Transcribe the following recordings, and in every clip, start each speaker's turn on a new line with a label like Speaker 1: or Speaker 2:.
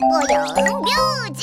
Speaker 1: 뽀용 뮤직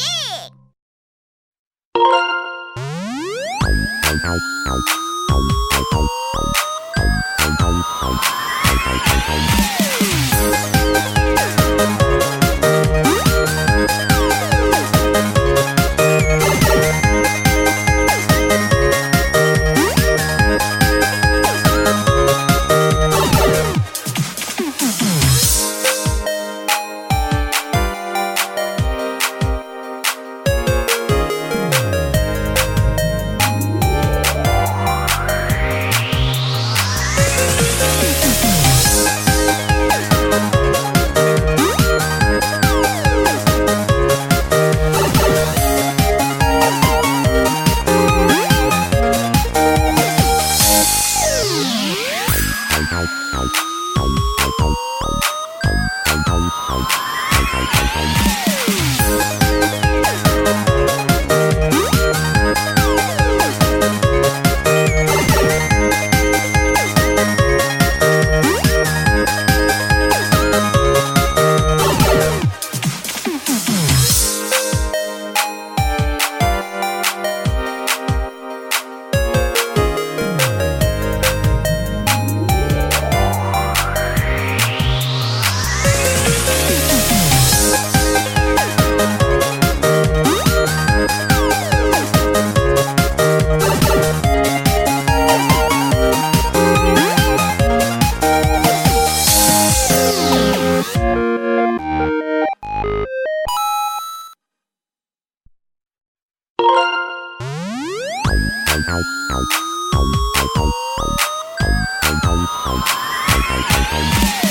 Speaker 2: Bye.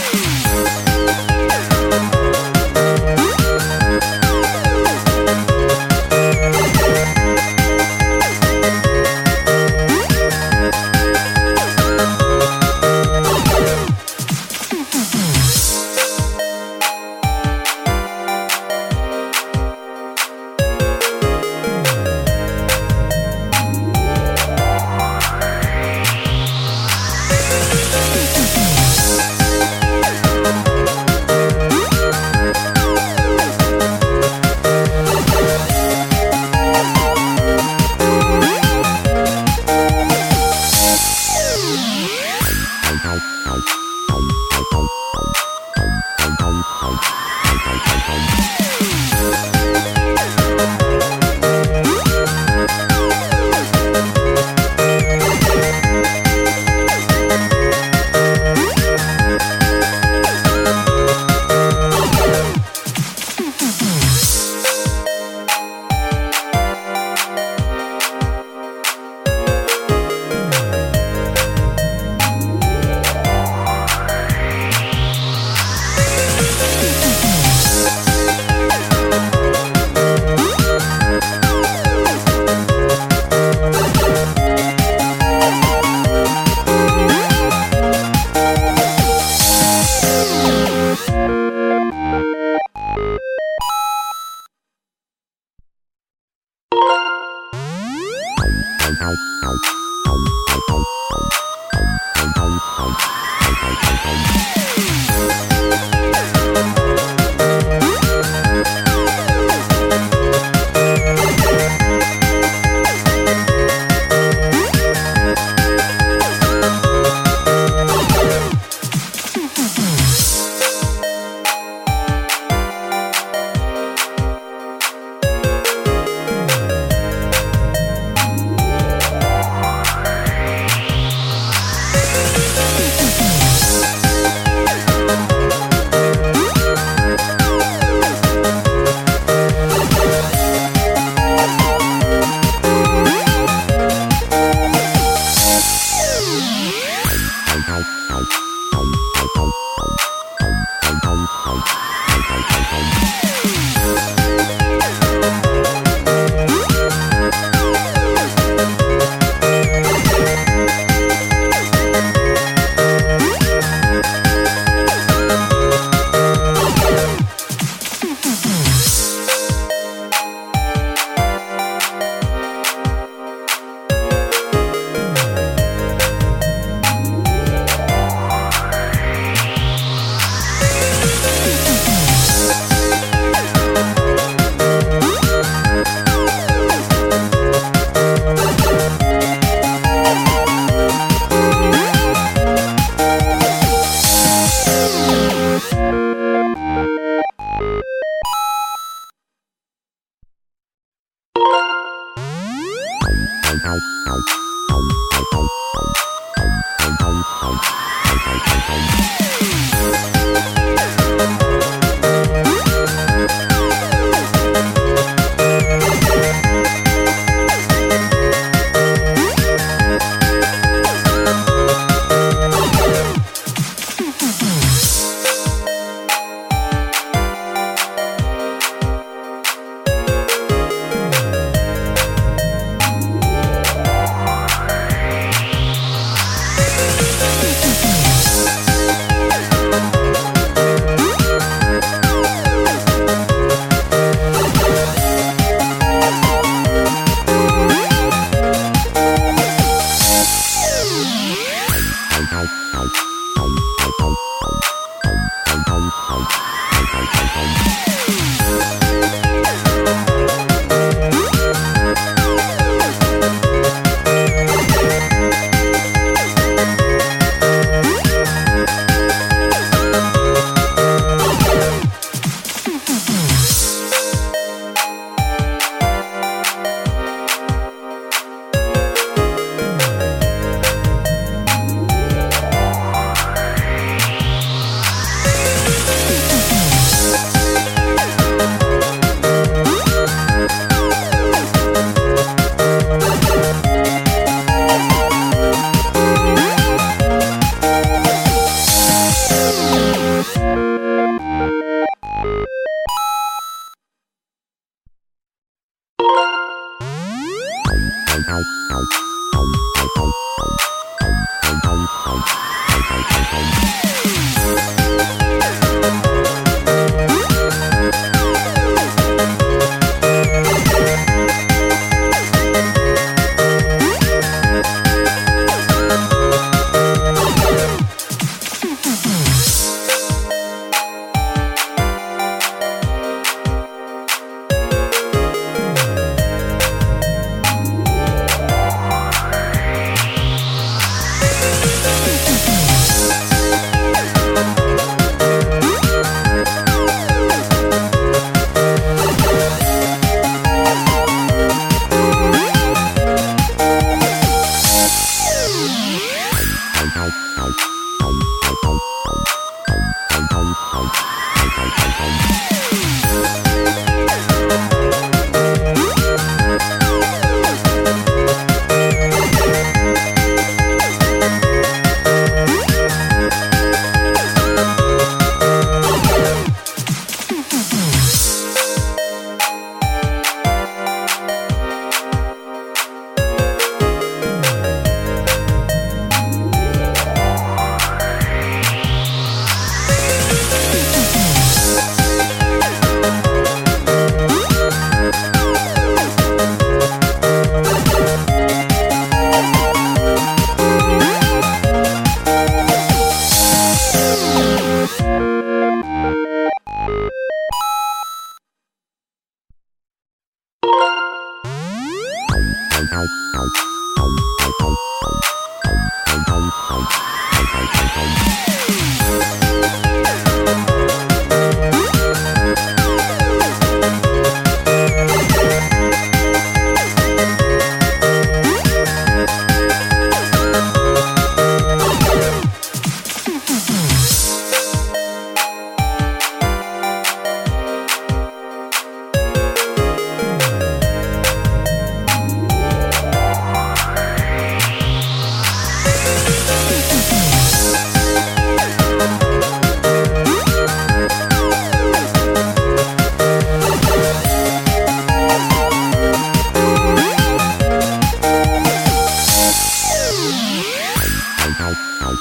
Speaker 2: Thank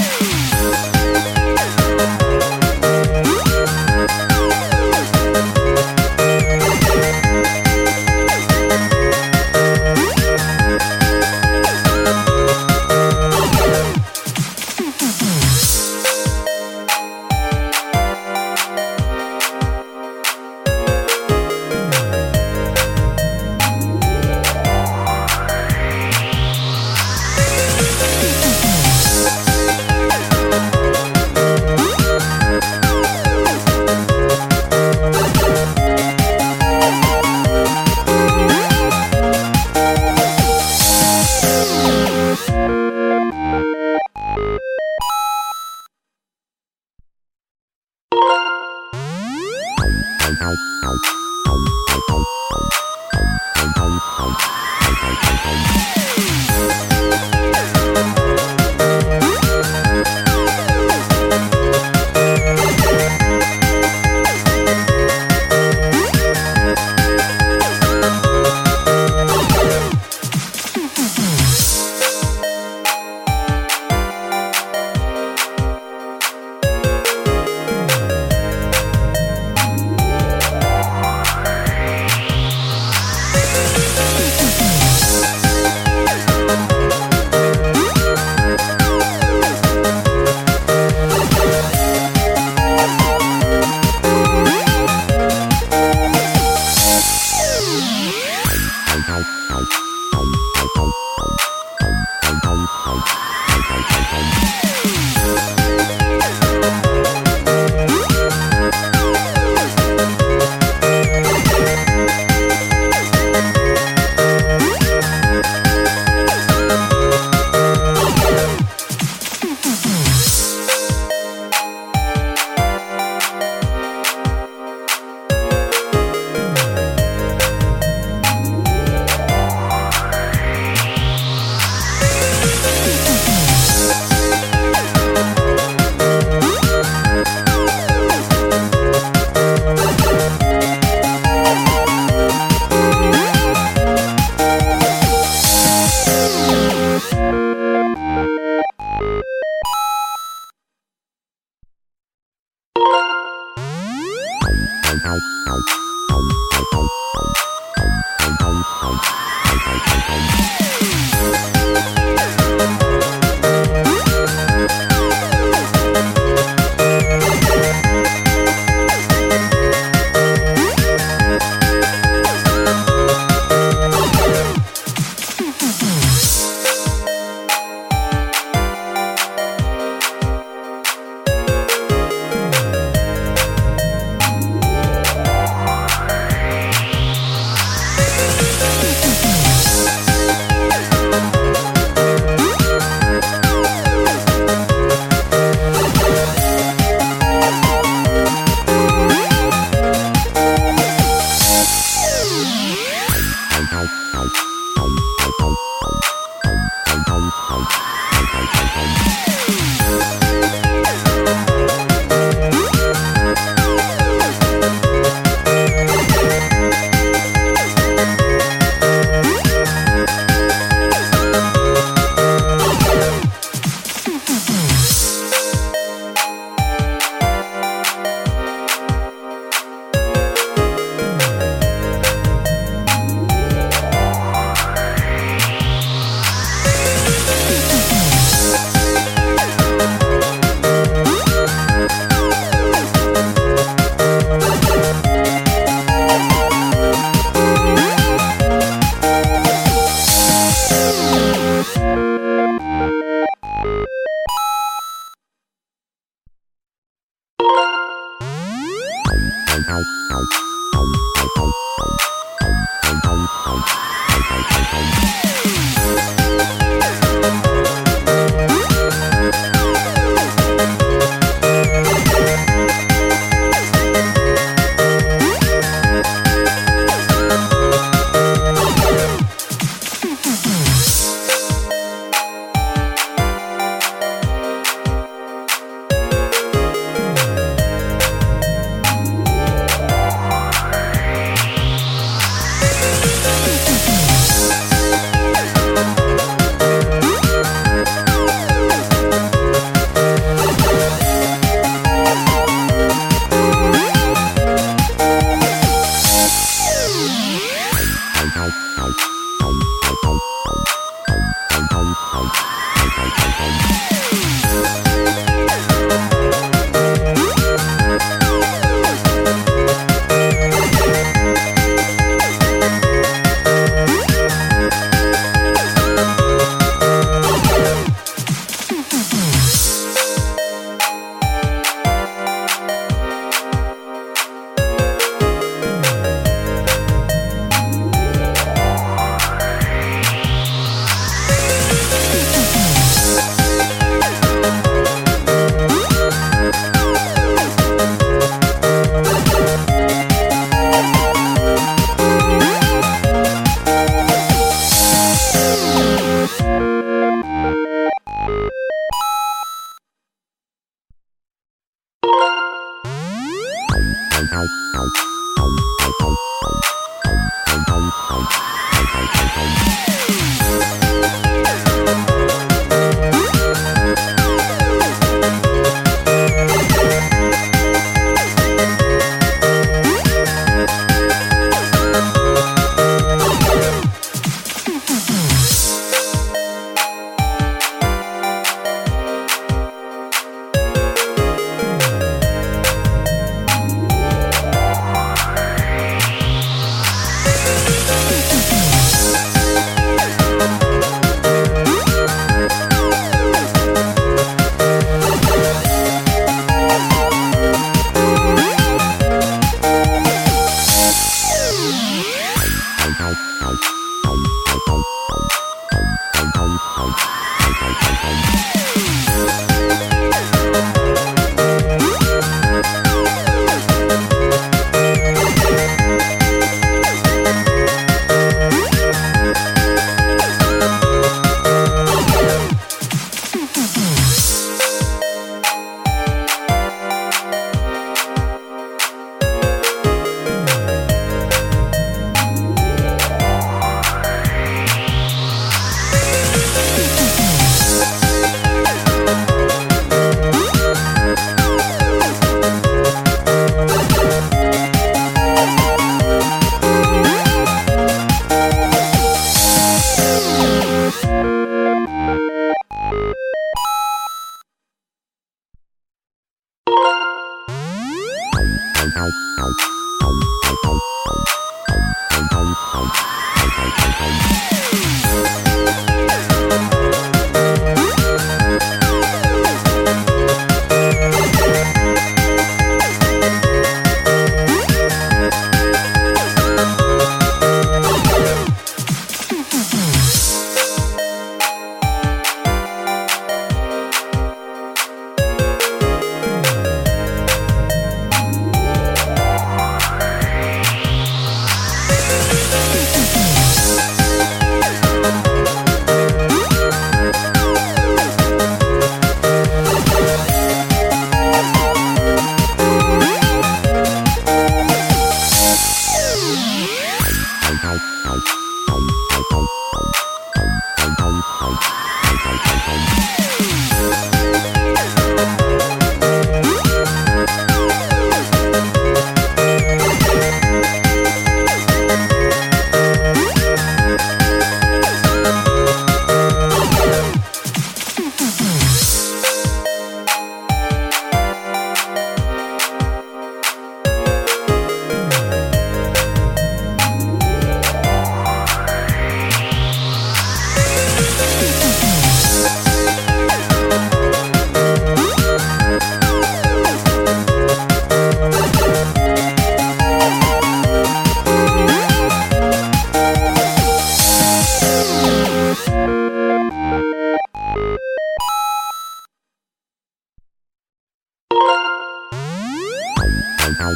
Speaker 2: Thank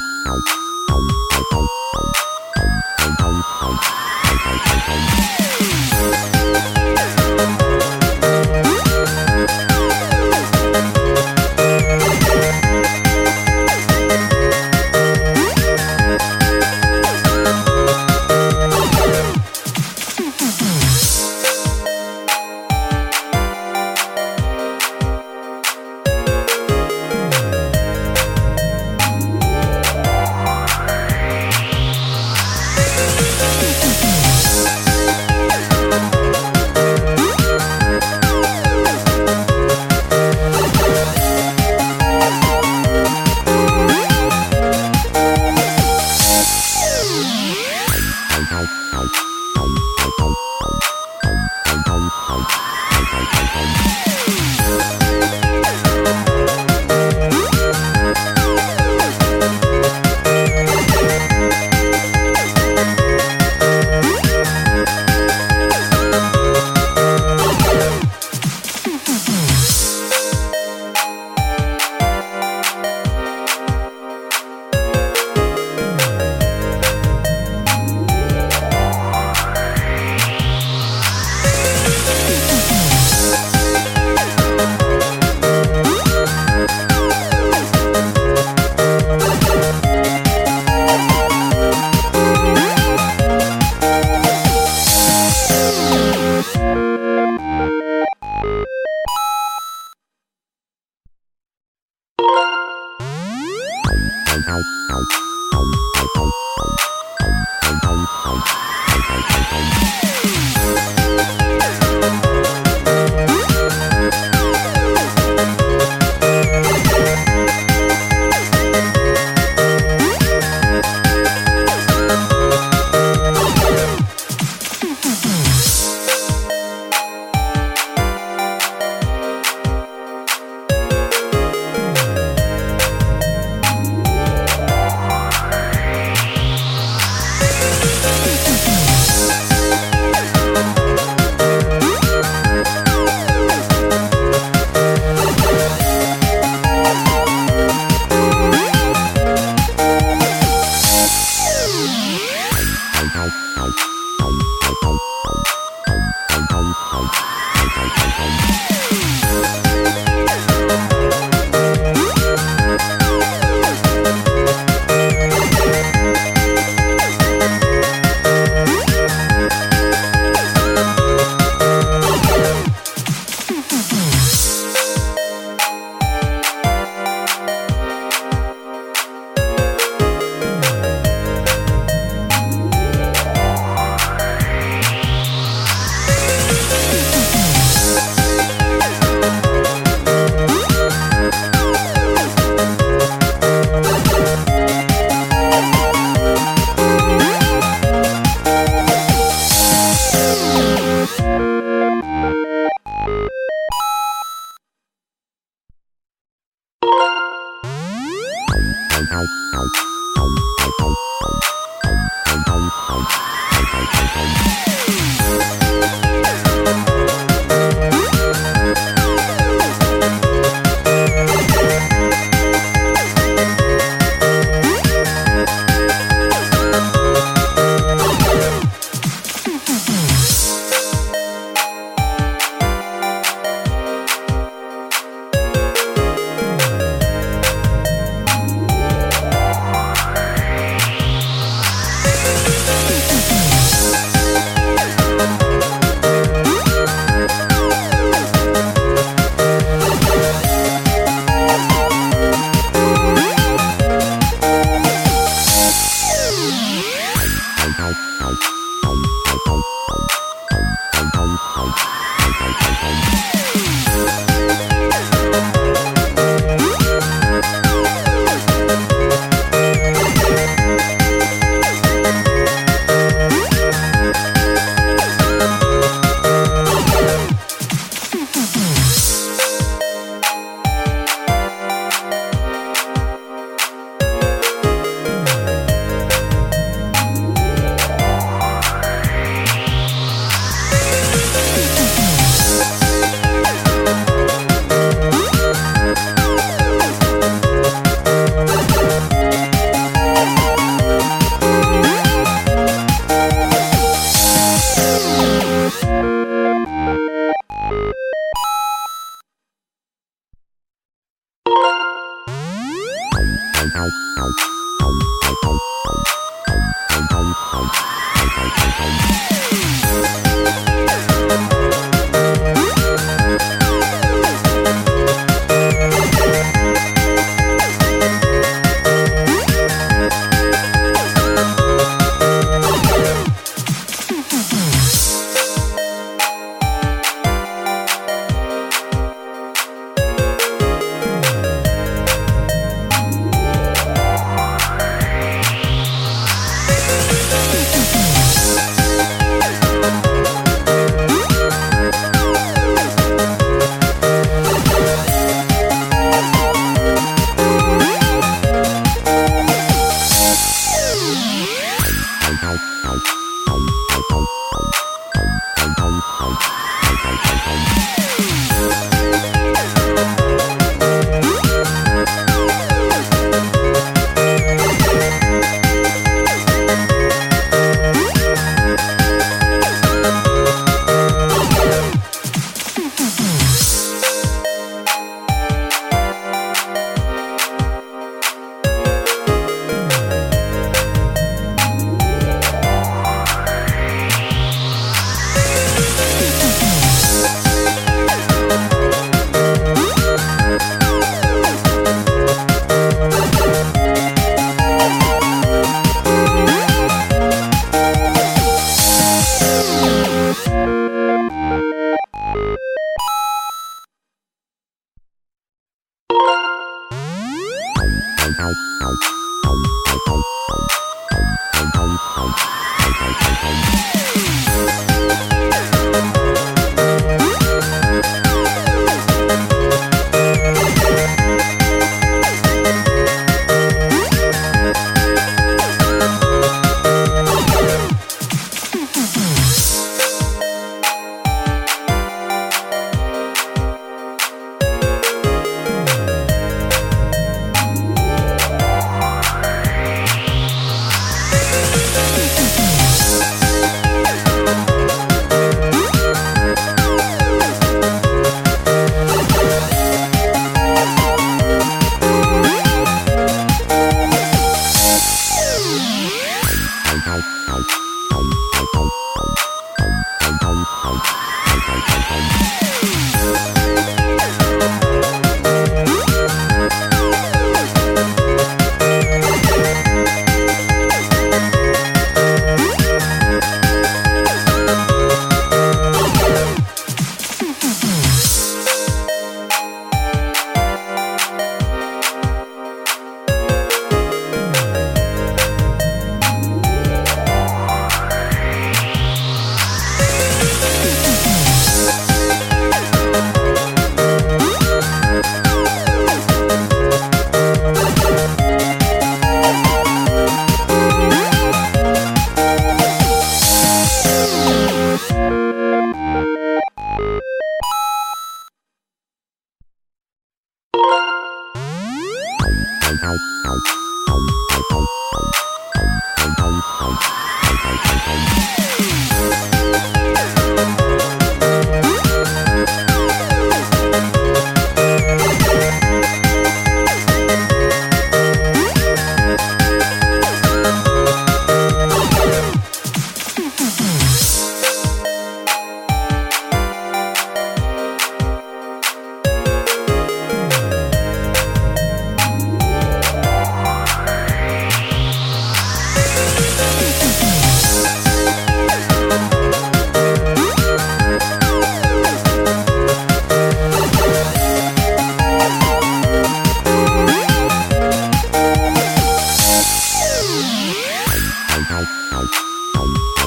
Speaker 2: you.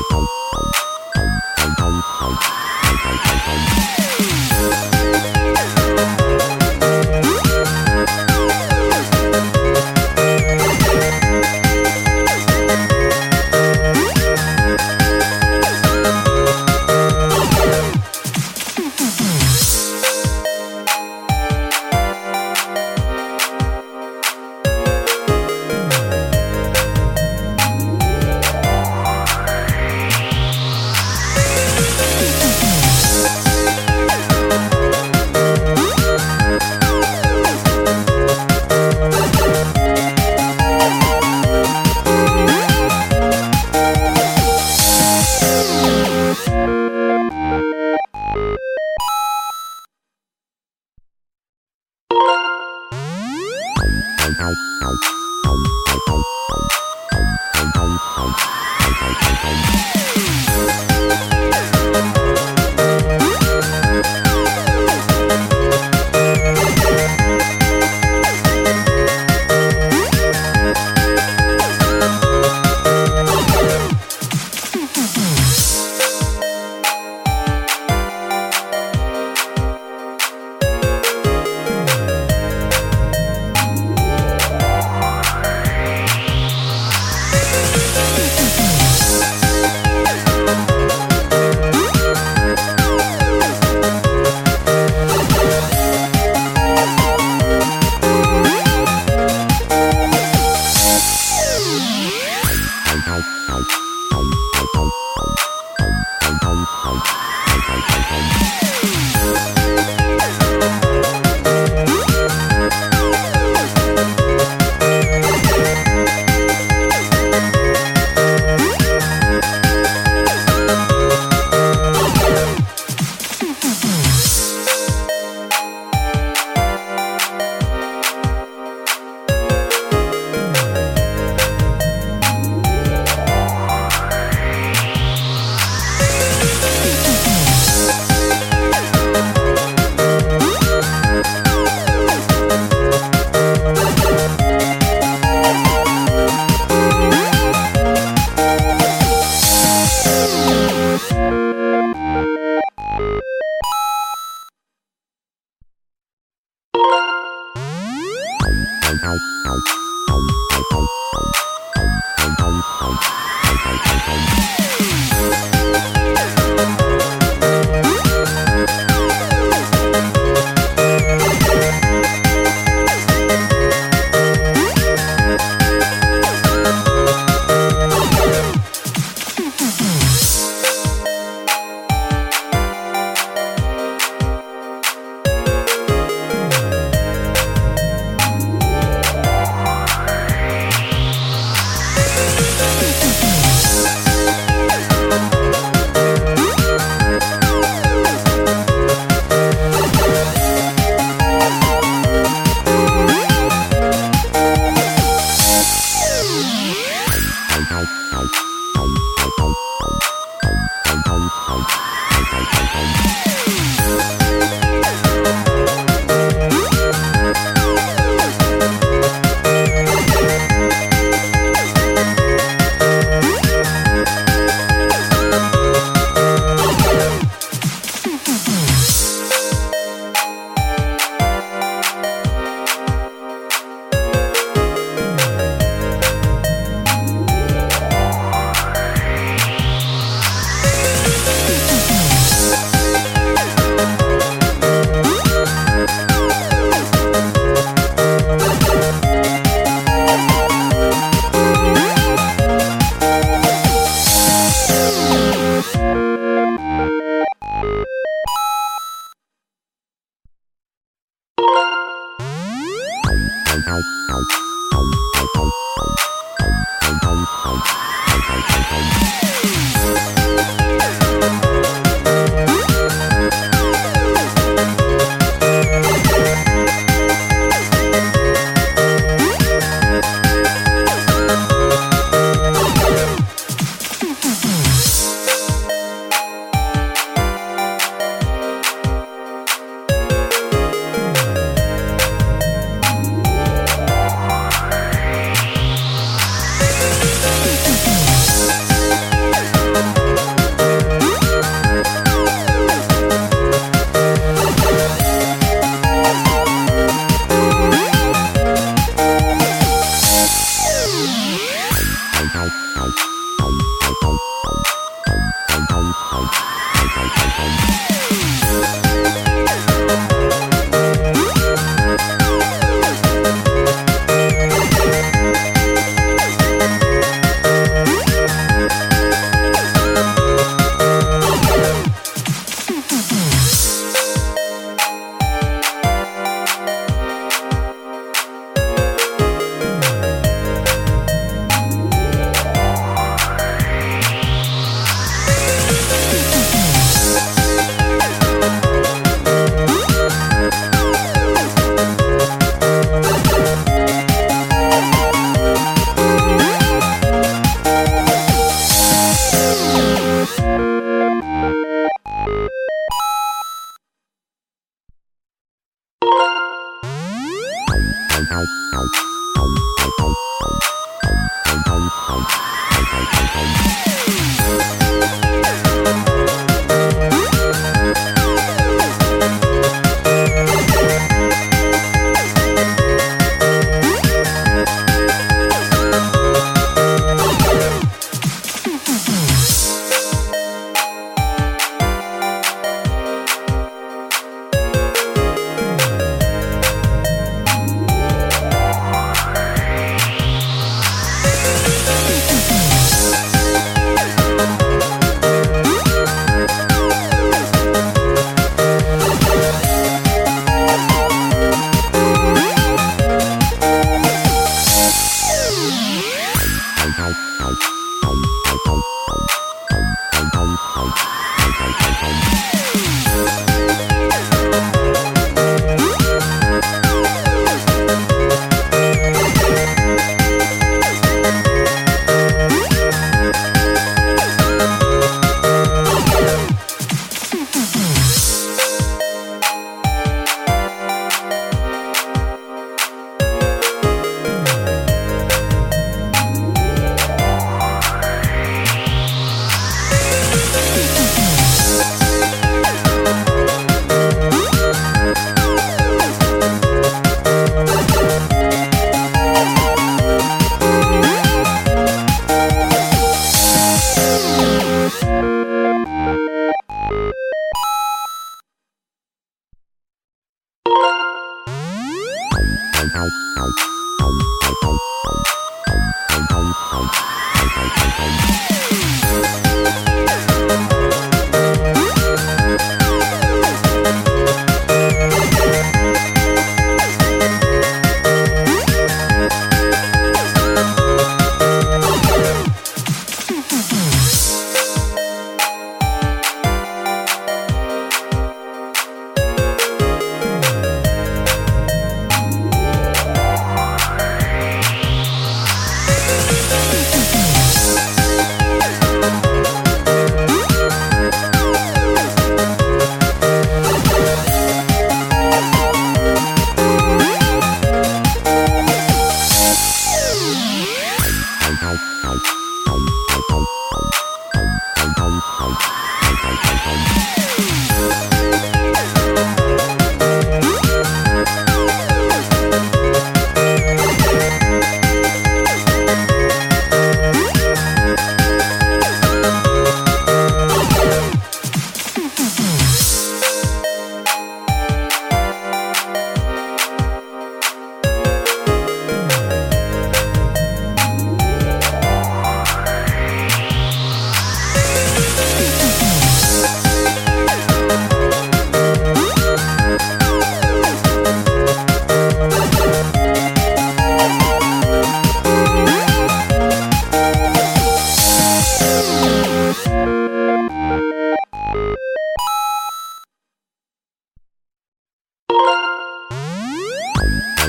Speaker 2: Thank you.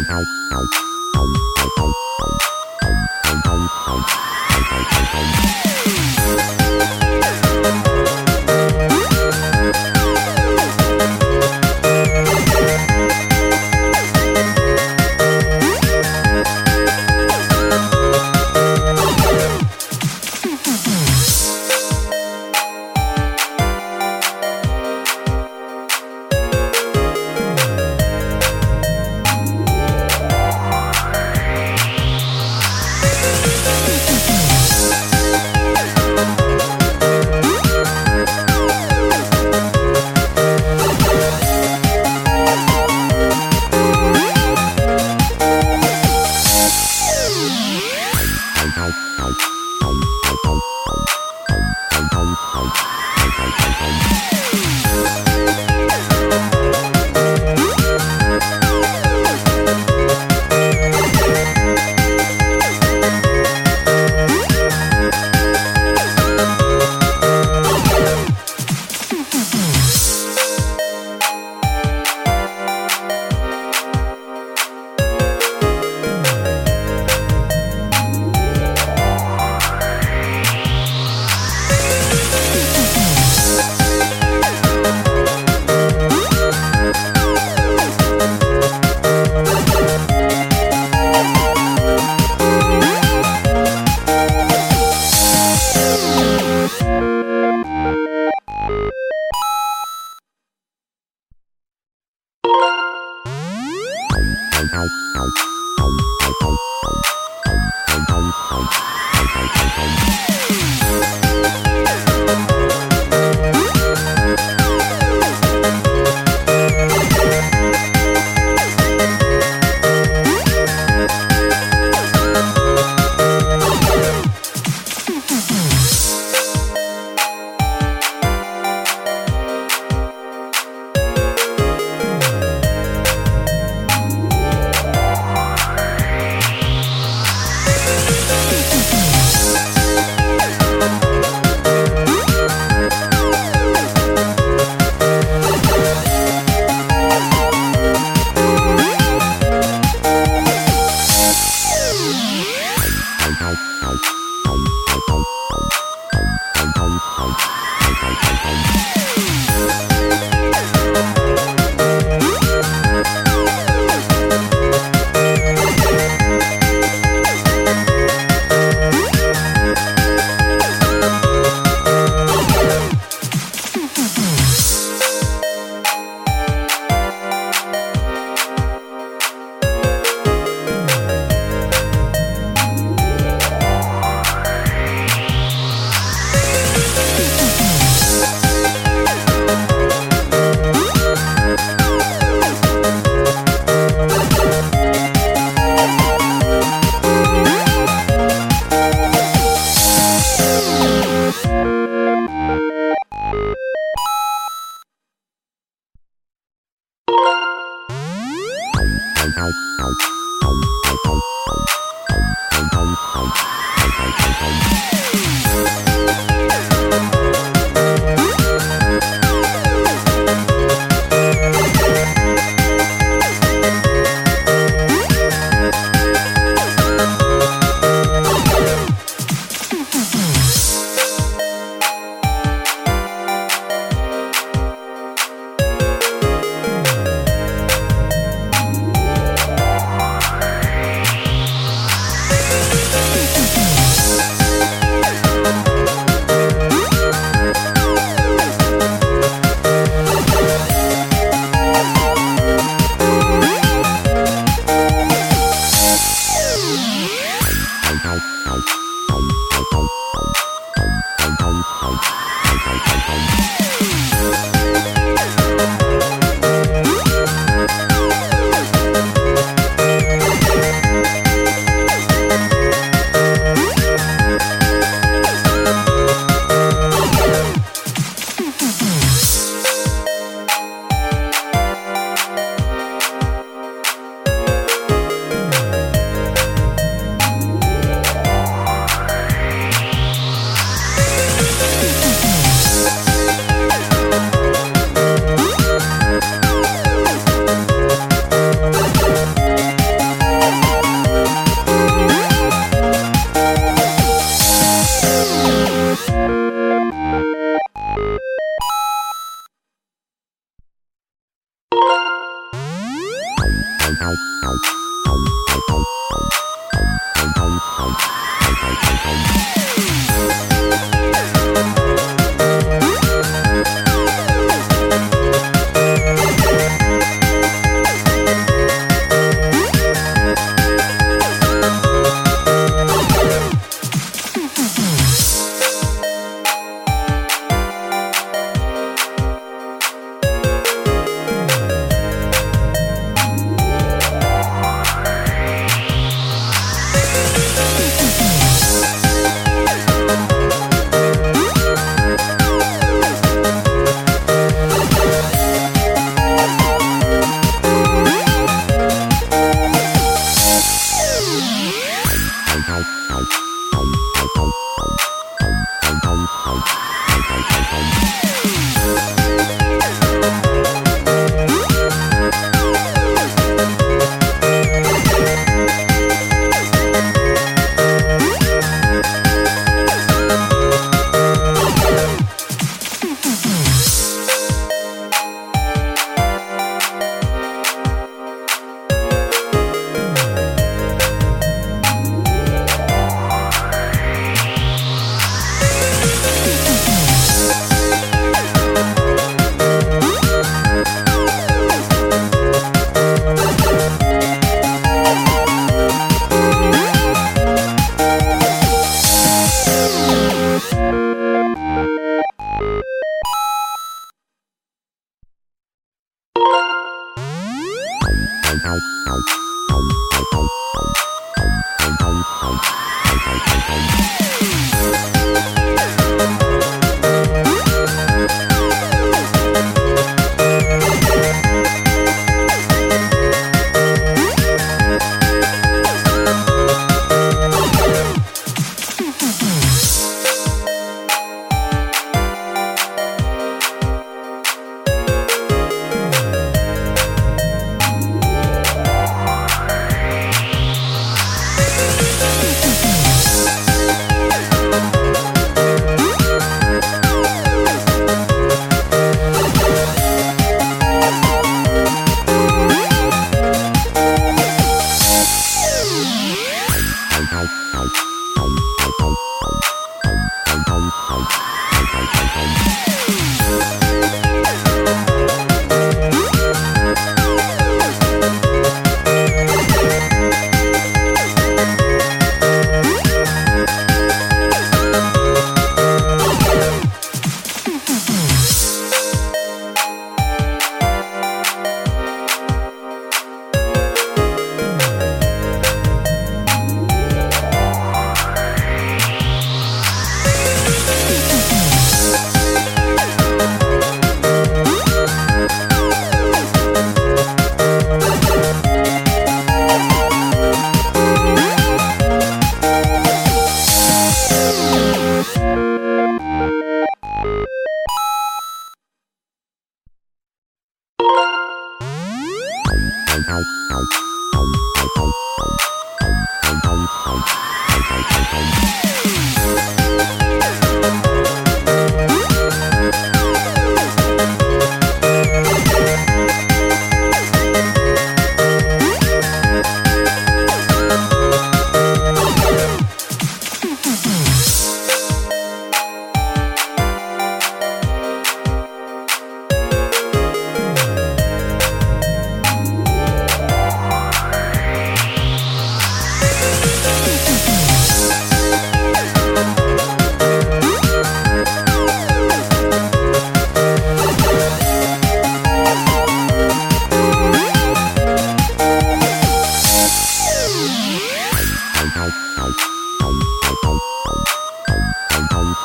Speaker 2: Thank you.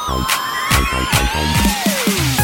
Speaker 2: Bye.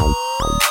Speaker 2: Thank you.